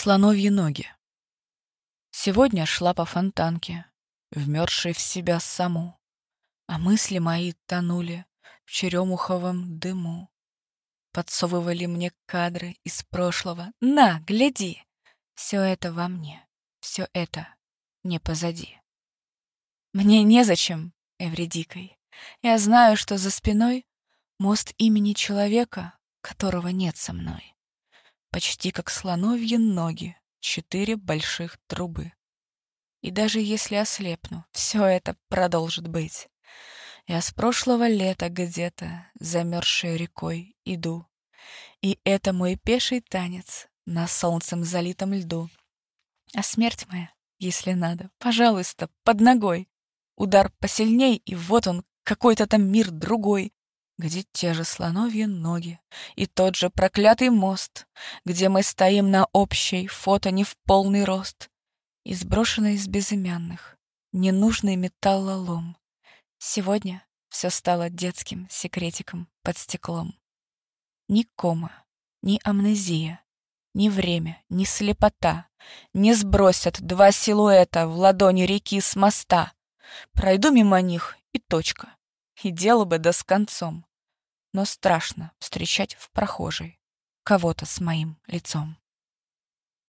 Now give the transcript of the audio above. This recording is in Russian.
Слоновьи ноги. Сегодня шла по фонтанке, вмерзшей в себя саму, А мысли мои тонули в черемуховом дыму. Подсовывали мне кадры из прошлого. На, гляди! Все это во мне, все это не позади. Мне незачем, Эвредикой. Я знаю, что за спиной мост имени человека, которого нет со мной почти как слоновьи ноги, четыре больших трубы. И даже если ослепну, все это продолжит быть. Я с прошлого лета где-то, замерзшей рекой, иду. И это мой пеший танец на солнцем залитом льду. А смерть моя, если надо, пожалуйста, под ногой. Удар посильней, и вот он, какой-то там мир другой где те же слоновьи ноги и тот же проклятый мост, где мы стоим на общей фото не в полный рост, и сброшенный из безымянных, ненужный металлолом. Сегодня все стало детским секретиком под стеклом. Ни кома, ни амнезия, ни время, ни слепота не сбросят два силуэта в ладони реки с моста. Пройду мимо них и точка. И дело бы да с концом но страшно встречать в прохожей кого-то с моим лицом.